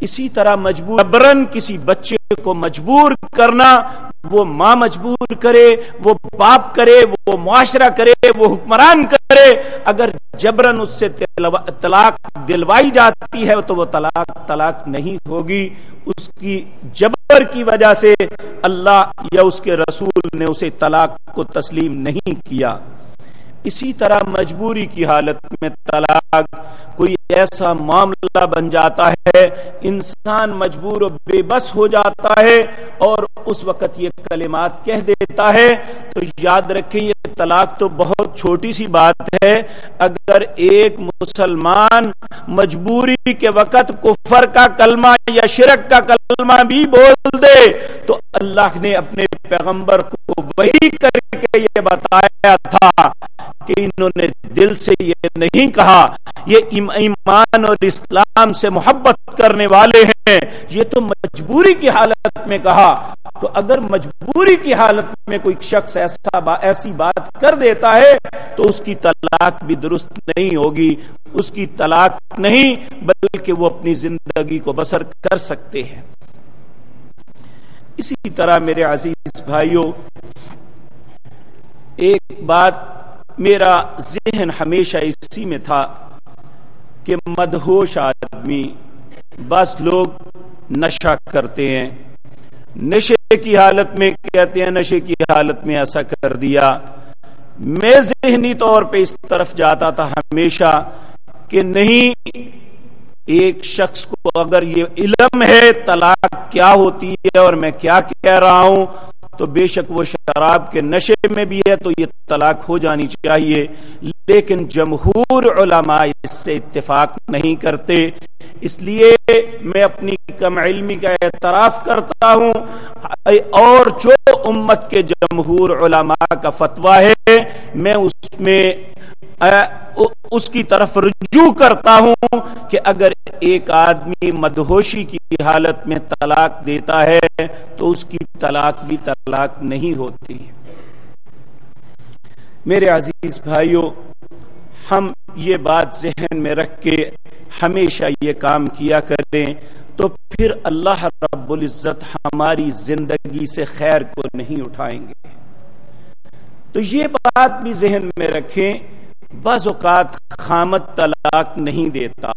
اسی طرح مجبور برن کسی بچے کو مجبور کرنا، وہ ماں مجبور کرے، وہ باپ کرے، وہ معاشرہ کرے، وہ حکمران کرے، اگر جبرن اس سے طلاق دلوائی جاتی ہے تو وہ طلاق طلاق نہیں ہوگی۔ اس کی جبر کی وجہ سے اللہ یا اس کے رسول نے اسے طلاق کو تسلیم نہیں کیا۔ اسی طرح مجبوری کی حالت میں طلاق کوئی ایسا معاملہ بن جاتا ہے، انسان مجبور و بے بس ہو جاتا ہے اور اس وقت یہ کلمات کہہ دیتا ہے۔ تو یاد رکھیں، یہ طلاق تو بہت چھوٹی سی بات ہے۔ اگر ایک مسلمان مجبوری کے وقت کفر کا کلمہ یا شرک کا کلمہ بھی بول دے، تو اللہ نے اپنے پیغمبر کو وہی کر کے یہ بتایا تھا۔ کہ انہوں نے دل سے یہ نہیں کہا، یہ ایمان اور اسلام سے محبت کرنے والے ہیں۔ یہ تو مجبوری کی حالت میں کہا۔ تو اگر مجبوری کی حالت میں کوئی شخص ایسا با ایسی بات کر دیتا ہے، تو اس کی طلاق بھی درست نہیں ہوگی۔ اس کی طلاق نہیں، بلکہ وہ اپنی زندگی کو بسر کر سکتے ہیں۔ اسی طرح میرے عزیز بھائیوں، ایک بات میرا ذہن ہمیشہ اسی میں تھا کہ مدہوش آدمی بس لوگ نشہ کرتے ہیں۔ نشے کی حالت میں کہتے ہیں، نشے کی حالت میں ایسا کر دیا۔ میں ذہنی طور پہ اس طرف جاتا تھا ہمیشہ کہ نہیں، ایک شخص کو اگر یہ علم ہے، طلاق کیا ہوتی ہے اور میں کیا کہہ رہا ہوں؟ تو بے شک وہ شراب کے نشے میں بھی ہے، تو یہ طلاق ہو جانی چاہیے۔ لیکن جمہور علماء اس سے اتفاق نہیں کرتے۔ اس لیے میں اپنی کم علمی کا اعتراف کرتا ہوں۔ اور جو امت کے جمہور علماء کا فتویٰ ہے، میں اس میں اس کی طرف رجوع کرتا ہوں کہ اگر ایک آدمی مدہوشی کی حالت میں طلاق دیتا ہے تو اس کی طلاق بھی طلاق نہیں ہوتی۔ میرے عزیز بھائیوں ہم یہ بات ذہن میں رکھ کے ہمیشہ یہ کام کیا کریں تو پھر اللہ رب العزت ہماری زندگی سے خیر کو نہیں اٹھائیں گے۔ تو یہ بات بھی ذہن میں رکھیں بعض اوقات خامت طلاق نہیں دیتا،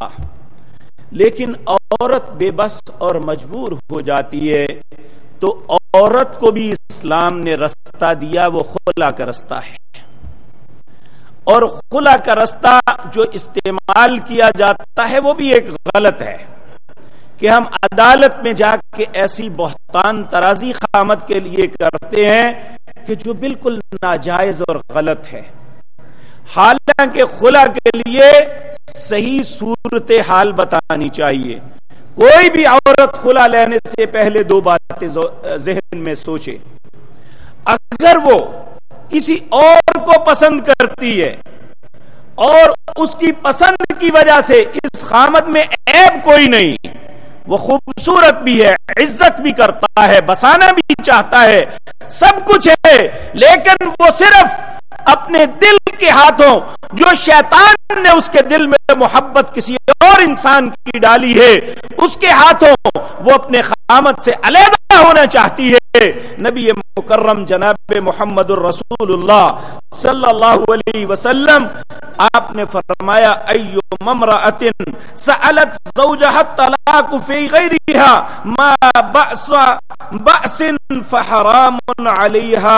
لیکن عورت بے بس اور مجبور ہو جاتی ہے، تو عورت کو بھی اسلام نے رستہ دیا، وہ خلا کا رستہ ہے۔ اور خلا کا رستہ جو استعمال کیا جاتا ہے، وہ بھی ایک غلط ہے کہ ہم عدالت میں جا کے ایسی بہتان ترازی خامت کے لیے کرتے ہیں کہ جو بالکل ناجائز اور غلط ہے۔ حالانکہ خلا کے لیے صحیح صورت حال بتانی چاہیے۔ کوئی بھی عورت خلا لینے سے پہلے دو باتیں ذہن میں سوچے۔ اگر وہ کسی اور کو پسند کرتی ہے اور اس کی پسند کی وجہ سے اس خامد میں عیب کوئی نہیں، وہ خوبصورت بھی ہے، عزت بھی کرتا ہے بسانا بھی چاہتا ہے، سب کچھ ہے، لیکن وہ صرف اپنے دل کے ہاتھوں جو شیطان نے اس کے دل میں محبت کسی اور انسان کی ڈالی ہے، اس کے ہاتھوں وہ اپنے خامت سے علیحدہ ہونا چاہتی ہے۔ نبی مکرم جناب محمد الرسول اللہ صلی اللہ علیہ وسلم، آپ نے فرمایا، ایو ممرأت سألت زوجها الطلاق في غيرها ما بأس بأس فحرام عليها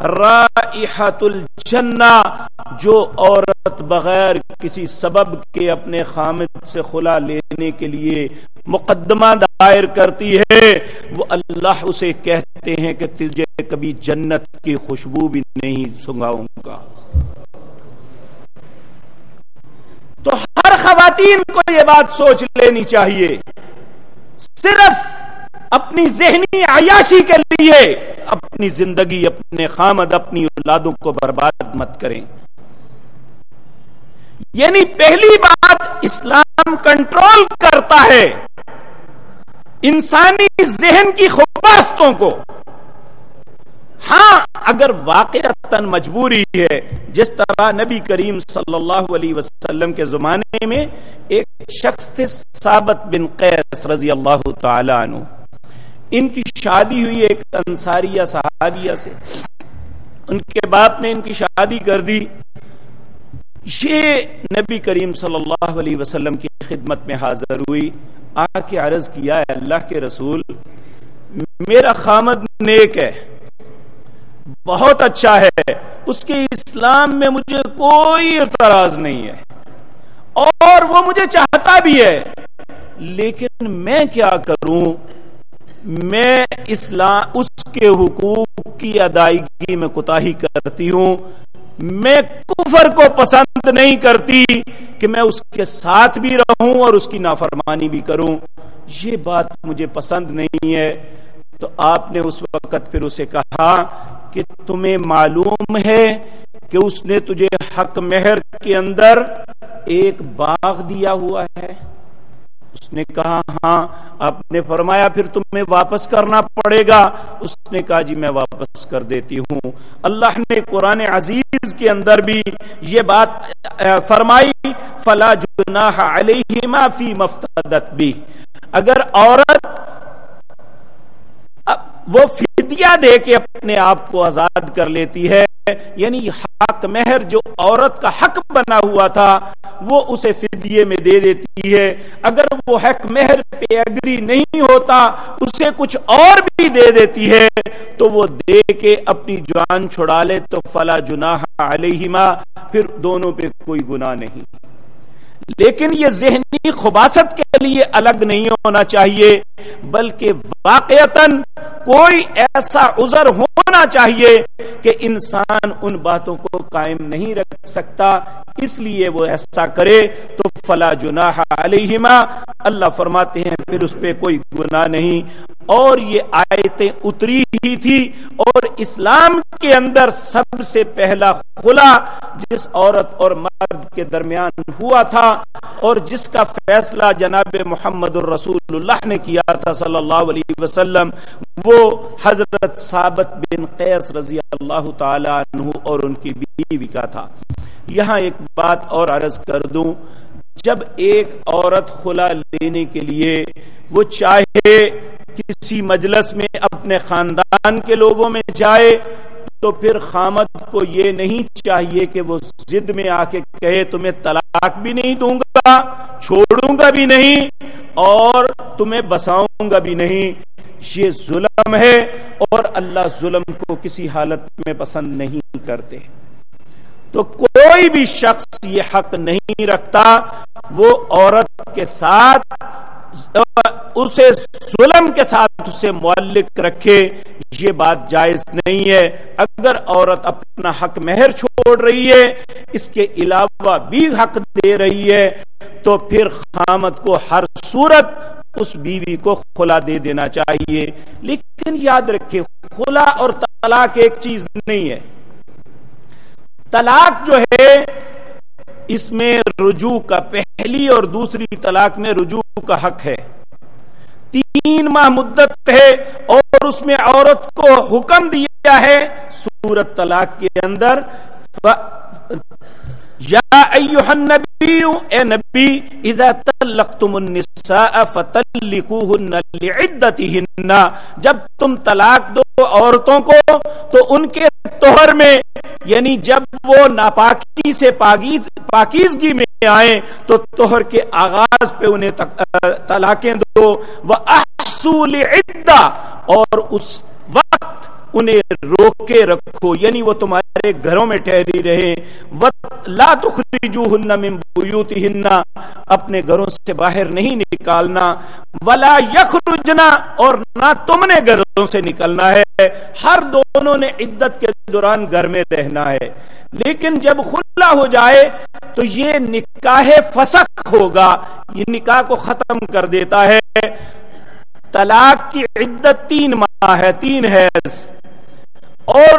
رائحة الجنة جو عورت بغیر کسی سبب کے اپنے خامد سے خلا لینے کے لیے مقدمہ دائر کرتی ہے، وہ اللہ اسے کہتے ہیں کہ تجھے کبھی جنت کی خوشبو بھی نہیں سنگاؤں گا۔ تو ہر خواتین کو یہ بات سوچ لینی چاہیے۔ صرف اپنی ذہنی عیاشی کے لیے اپنی زندگی، اپنے خامد، اپنی اولادوں کو برباد مت کریں۔ یعنی پہلی بات اسلام کنٹرول کرتا ہے انسانی ذہن کی خباستوں کو۔ ہاں اگر واقع مجبوری ہے، جس طرح نبی کریم صلی اللہ علیہ وسلم کے زمانے میں ایک شخص تھے ثابت بن قیس رضی اللہ تعالی عنہ۔ ان کی شادی ہوئی ایک انصاریہ صحابیہ سے۔ ان کے باپ نے ان کی شادی کر دی۔ یہ نبی کریم صلی اللہ علیہ وسلم کی خدمت میں حاضر ہوئی۔ آ کے عرض کیا ہے اللہ کے رسول، میرا خامد نیک ہے، بہت اچھا ہے، اس کے اسلام میں مجھے کوئی اعتراض نہیں ہے، اور وہ مجھے چاہتا بھی ہے، لیکن میں کیا کروں؟ میں اسلام اس کے حقوق کی ادائیگی میں کوتا کرتی ہوں۔ میں کفر کو پسند نہیں کرتی کہ میں اس کے ساتھ بھی رہوں اور اس کی نافرمانی بھی کروں۔ یہ بات مجھے پسند نہیں ہے۔ تو آپ نے اس وقت پھر اسے کہا کہ تمہیں معلوم ہے کہ اس نے تجھے حق مہر کے اندر ایک باغ دیا ہوا ہے۔ اس نے کہا ہاں آپ نے فرمایا پھر تمہیں واپس کرنا پڑے گا. اس نے کہا جی میں واپس کر دیتی ہوں. اللہ نے قرآن عزیز کے اندر بھی یہ بات فرمائی، فلا جناح علیہما فی مفتدت بھی اگر عورت وہ فدیہ دے کے اپنے آپ کو آزاد کر لیتی ہے یعنی حق مہر جو عورت کا حق بنا ہوا تھا، وہ اسے فدیے میں دے دیتی ہے۔ اگر وہ حق مہر پہ اگری نہیں ہوتا، اسے کچھ اور بھی دے دیتی ہے، تو وہ دے کے اپنی جان چھڑا لے، تو فلا جناح علیہما۔ پھر دونوں پہ کوئی گناہ نہیں۔ لیکن یہ ذہنی خباست کے لیے الگ نہیں ہونا چاہیے، بلکہ واقعتاً کوئی ایسا عذر ہونا چاہیے کہ انسان ان باتوں کو قائم نہیں رکھ سکتا، اس لیے وہ ایسا کرے تو فلا جناح علیہما۔ اللہ فرماتے ہیں، پھر اس پہ کوئی گناہ نہیں۔ اور یہ آیتیں اتری ہی تھی۔ اور اسلام کے اندر سب سے پہلا خلا جس عورت اور مرد کے درمیان ہوا تھا اور جس کا فیصلہ جناب محمد الرسول اللہ نے کیا تھا صلی اللہ علیہ وسلم، وہ حضرت ثابت بن قیس رضی اللہ تعالی عنہ اور ان کی بیوی کا تھا۔ یہاں ایک بات اور عرض کر دوں، جب ایک عورت خلا لینے کے لیے وہ چاہے کسی مجلس میں اپنے خاندان کے لوگوں میں جائے، تو پھر خامد کو یہ نہیں چاہیے کہ وہ ضد میں آ کے کہے، تمہیں طلاق بھی نہیں دوں گا، چھوڑوں گا بھی نہیں، اور تمہیں بساؤں گا بھی نہیں یہ ظلم ہے اور اللہ ظلم کو کسی حالت میں پسند نہیں کرتے۔ تو کوئی بھی شخص یہ حق نہیں رکھتا، وہ عورت کے ساتھ، اسے ظلم کے ساتھ اسے معلق رکھے، یہ بات جائز نہیں ہے۔ اگر عورت اپنا حق مہر چھوڑ رہی ہے، اس کے علاوہ بھی حق دے رہی ہے، تو پھر خامت کو ہر صورت اس بیوی کو خلا دے دینا چاہیے۔ لیکن یاد رکھے خلا اور طلاق ایک چیز نہیں ہے۔ طلاق جو ہے، اس میں رجوع کا پہلی اور دوسری طلاق میں رجوع کا حق ہے۔ تین ماہ مدت ہے اور اس میں عورت کو حکم دیا ہے سورت طلاق کے اندر۔ یا ایوہ النبی، اے نبی، اذا تلقتم النساء فتلقوهن لعدتهن جب تم طلاق دو عورتوں کو، تو ان کے توہر میں یعنی جب وہ ناپاکی سے پاکیز پاکیزگی میں آئیں، تو توہر کے آغاز پہ انہیں طلاقیں دو۔ وَأَحْسُوا لِعِدَّ اور اس وقت انہیں روک کے رکھو۔ یعنی وہ تمہارے گھروں میں ٹھہری رہے لا تخرجوهن من بيوتهن۔ اپنے گھروں سے باہر نہیں نکالنا۔ ولا يخرجنا اور نہ تم نے گھروں سے نکلنا ہے۔ ہر دونوں نے عدت کے دوران گھر میں رہنا ہے۔ لیکن جب خلا ہو جائے تو یہ نکاح فسق ہوگا۔ یہ نکاح کو ختم کر دیتا ہے۔ طلاق کی عدت تین ماہ ہے، تین ہے اور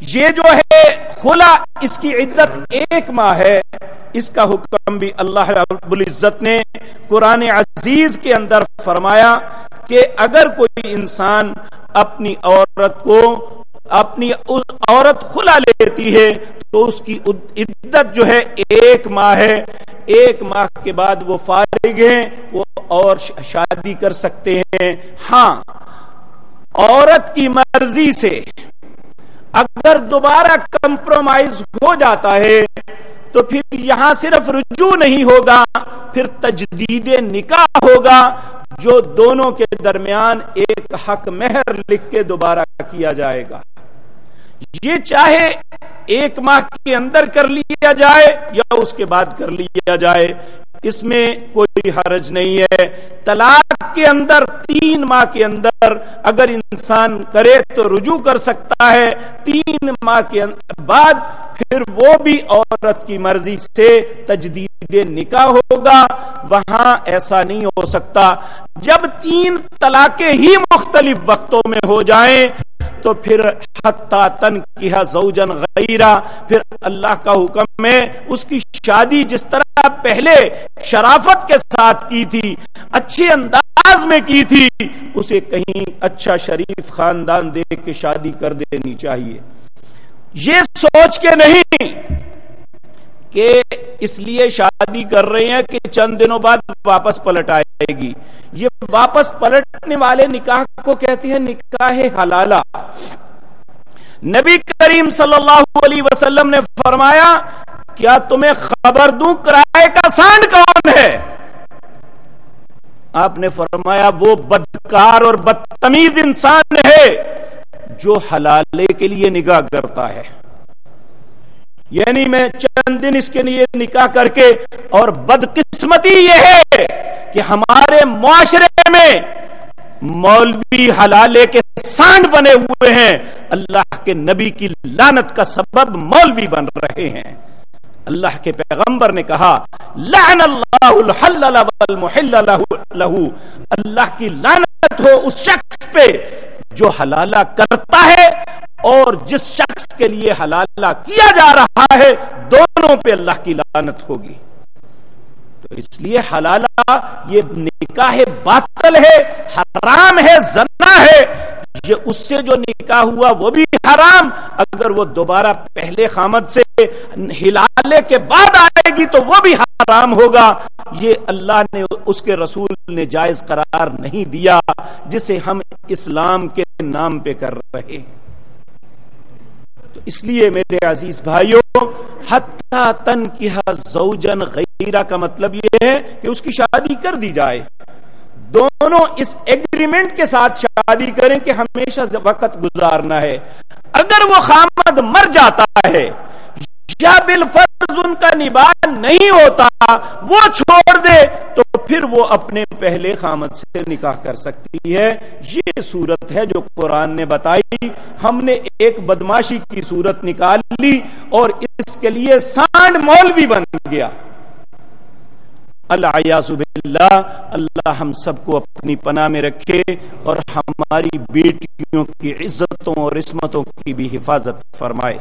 یہ جو ہے خلا، اس کی عدت ایک ماہ ہے، اس کا حکم بھی اللہ رب العزت نے قرآن عزیز کے اندر فرمایا کہ اگر کوئی انسان اپنی عورت کو اپنی عورت کھلا لیتی ہے، تو اس کی عدت جو ہے ایک ماہ ہے۔ ایک ماہ کے بعد وہ فارغ ہیں، وہ اور شادی کر سکتے ہیں۔ ہاں عورت کی مرضی سے اگر دوبارہ کمپرومائز ہو جاتا ہے، تو پھر یہاں صرف رجوع نہیں ہوگا، پھر تجدید نکاح ہوگا، جو دونوں کے درمیان ایک حق مہر لکھ کے دوبارہ کیا جائے گا۔ یہ چاہے ایک ماہ کے اندر کر لیا جائے یا اس کے بعد کر لیا جائے اس میں کوئی حرج نہیں ہے۔ طلاق کے اندر، تین ماہ کے اندر اگر انسان کرے تو رجوع کر سکتا ہے۔ تین ماہ کے بعد پھر وہ بھی عورت کی مرضی سے تجدید نکاح ہوگا۔ وہاں ایسا نہیں ہو سکتا۔ جب تین طلاقیں ہی مختلف وقتوں میں ہو جائیں تو پھر حتا تن کیا زوجن غیرہ، پھر اللہ کا حکم ہے اس کی شادی جس طرح پہلے شرافت کے ساتھ کی تھی، اچھے انداز میں کی تھی، اسے کہیں اچھا شریف خاندان دیکھ کے شادی کر دینی چاہیے۔ یہ سوچ کے نہیں۔ کہ اس لیے شادی کر رہے ہیں کہ چند دنوں بعد واپس پلٹ آئے گی۔ یہ واپس پلٹنے والے نکاح کو کہتے ہیں نکاح حلالہ۔ نبی کریم صلی اللہ علیہ وسلم نے فرمایا، کیا تمہیں خبر دوں کرائے کا سانڈ کون ہے؟ آپ نے فرمایا، وہ بدکار اور بدتمیز انسان ہے جو حلالے کے لیے نگاہ کرتا ہے۔ یعنی میں چند دن اس کے لیے نکاح کر کے اور بدقسمتی یہ ہے کہ ہمارے معاشرے میں مولوی حلالے کے سانڈ بنے ہوئے ہیں۔ اللہ کے نبی کی لانت کا سبب مولوی بن رہے ہیں۔ اللہ کے پیغمبر نے کہا، لعن اللہ الحلل والمحل لہو، اللہ کی لانت ہو اس شخص پہ۔ جو حلالہ کرتا ہے اور جس شخص کے لیے حلالہ کیا جا رہا ہے، دونوں پہ اللہ کی لانت ہوگی۔ تو اس لیے حلالہ یہ نکاح باطل ہے، حرام ہے، زنا ہے۔ یہ اس سے جو نکاح ہوا وہ بھی حرام۔ اگر وہ دوبارہ پہلے خامد سے ہلالے کے بعد آئے گی تو وہ بھی حرام ہوگا۔ یہ اللہ نے اس کے رسول نے جائز قرار نہیں دیا، جسے ہم اسلام کے نام پہ کر رہے ہیں۔ تو اس لیے میرے عزیز بھائیوں، حتی تن کی زوجن غیرہ کا مطلب یہ ہے کہ اس کی شادی کر دی جائے۔ دونوں اس ایگریمنٹ کے ساتھ شادی کریں کہ ہمیشہ وقت گزارنا ہے۔ اگر وہ خامد مر جاتا ہے، یا بالفرض ان کا نباہ نہیں ہوتا، وہ چھوڑ دے، تو پھر وہ اپنے پہلے خامد سے نکاح کر سکتی ہے۔ یہ صورت ہے جو قرآن نے بتائی۔ ہم نے ایک بدماشی کی صورت نکال لی اور اس کے لیے سانڈ مول بھی بن گیا۔ اللہ باللہ، اللہ ہم سب کو اپنی پناہ میں رکھے اور ہماری بیٹیوں کی عزتوں اور عصمتوں کی بھی حفاظت فرمائے۔